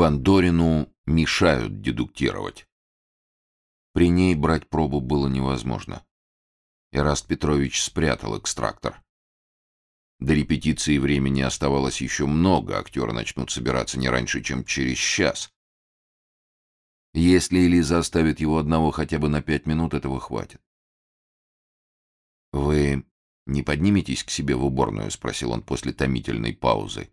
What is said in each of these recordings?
Фандорину мешают дедуктировать. При ней брать пробу было невозможно. Ираст Петрович спрятал экстрактор. До репетиции времени оставалось еще много, актеры начнут собираться не раньше, чем через час. Если Элиза оставит его одного хотя бы на пять минут, этого хватит. «Вы не подниметесь к себе в уборную?» — спросил он после томительной паузы.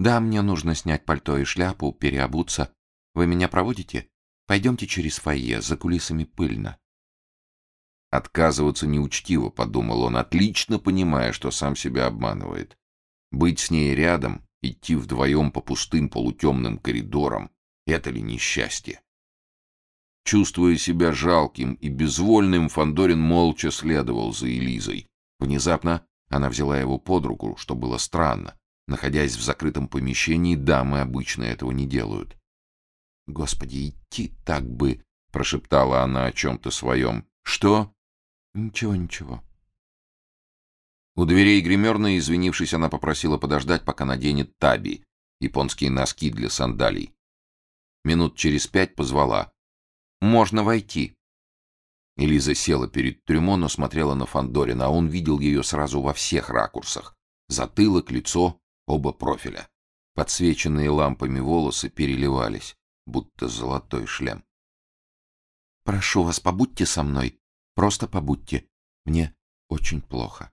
«Да, мне нужно снять пальто и шляпу, переобуться. Вы меня проводите? Пойдемте через фойе, за кулисами пыльно». Отказываться неучтиво, подумал он, отлично понимая, что сам себя обманывает. Быть с ней рядом, идти вдвоем по пустым полутемным коридорам — это ли несчастье? Чувствуя себя жалким и безвольным, Фандорин молча следовал за Элизой. Внезапно она взяла его под руку, что было странно. Находясь в закрытом помещении, дамы обычно этого не делают. «Господи, идти так бы!» — прошептала она о чем-то своем. «Что?» «Ничего, ничего». У дверей гримерной, извинившись, она попросила подождать, пока наденет таби, японские носки для сандалий. Минут через пять позвала. «Можно войти». Элиза села перед трюмо, но смотрела на Фандорина, а он видел ее сразу во всех ракурсах. Затылок, лицо, оба профиля. Подсвеченные лампами волосы переливались, будто золотой шлем. «Прошу вас, побудьте со мной», Просто побудьте. Мне очень плохо.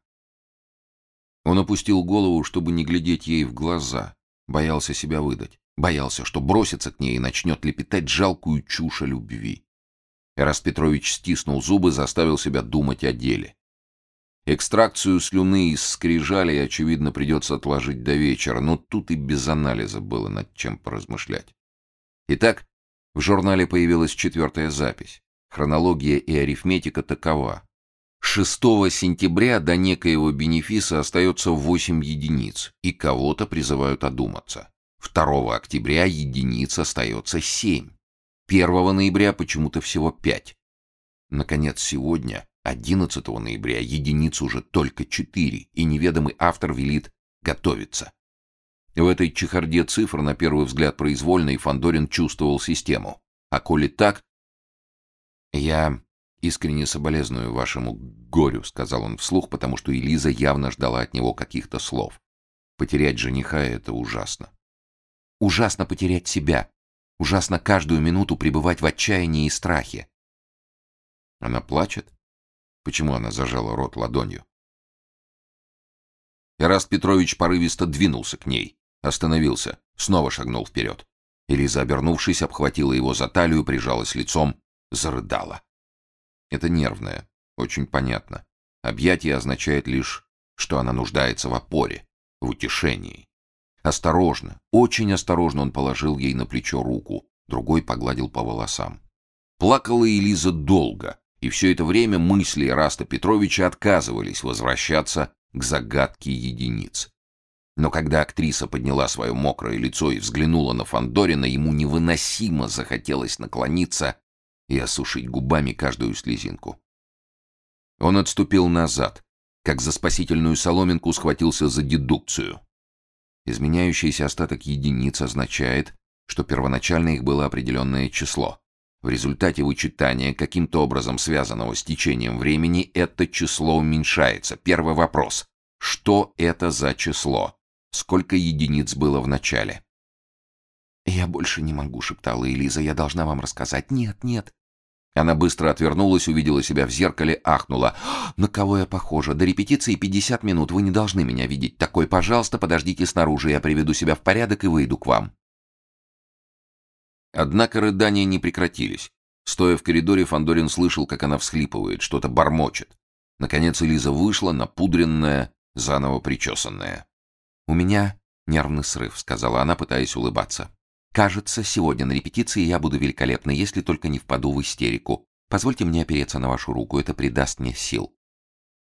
Он опустил голову, чтобы не глядеть ей в глаза. Боялся себя выдать. Боялся, что бросится к ней и начнет лепетать жалкую чушь о любви. Эраст Петрович стиснул зубы, заставил себя думать о деле. Экстракцию слюны из скрижали, очевидно, придется отложить до вечера, но тут и без анализа было над чем поразмышлять. Итак, в журнале появилась четвертая запись. Хронология и арифметика такова. 6 сентября до некоего бенефиса остается 8 единиц, и кого-то призывают одуматься. 2 октября единиц остается 7. 1 ноября почему-то всего 5. Наконец, сегодня, 11 ноября, единиц уже только 4, и неведомый автор велит готовиться. В этой чехарде цифр, на первый взгляд произвольной, Фандорин чувствовал систему. А коли так, «Я искренне соболезную вашему горю», — сказал он вслух, потому что Элиза явно ждала от него каких-то слов. «Потерять жениха — это ужасно». «Ужасно потерять себя. Ужасно каждую минуту пребывать в отчаянии и страхе». Она плачет? Почему она зажала рот ладонью? Ираст Петрович порывисто двинулся к ней, остановился, снова шагнул вперед. Элиза, обернувшись, обхватила его за талию, прижалась лицом зарыдала. Это нервное, очень понятно. Объятие означает лишь, что она нуждается в опоре, в утешении. Осторожно, очень осторожно он положил ей на плечо руку, другой погладил по волосам. Плакала Элиза долго, и все это время мысли Раста Петровича отказывались возвращаться к загадке единиц. Но когда актриса подняла свое мокрое лицо и взглянула на Фандорина, ему невыносимо захотелось наклониться и осушить губами каждую слезинку. Он отступил назад, как за спасительную соломинку схватился за дедукцию. Изменяющийся остаток единиц означает, что первоначально их было определенное число. В результате вычитания, каким-то образом связанного с течением времени, это число уменьшается. Первый вопрос. Что это за число? Сколько единиц было в начале? «Я больше не могу», — шептала Элиза. «Я должна вам рассказать». «Нет, нет». Она быстро отвернулась, увидела себя в зеркале, ахнула. «На кого я похожа? До репетиции 50 минут. Вы не должны меня видеть. Такой, пожалуйста, подождите снаружи. Я приведу себя в порядок и выйду к вам». Однако рыдания не прекратились. Стоя в коридоре, Фандорин слышал, как она всхлипывает, что-то бормочет. Наконец Элиза вышла, напудренная, заново причесанная. «У меня нервный срыв», — сказала она, пытаясь улыбаться. Кажется, сегодня на репетиции я буду великолепна, если только не впаду в истерику. Позвольте мне опереться на вашу руку, это придаст мне сил.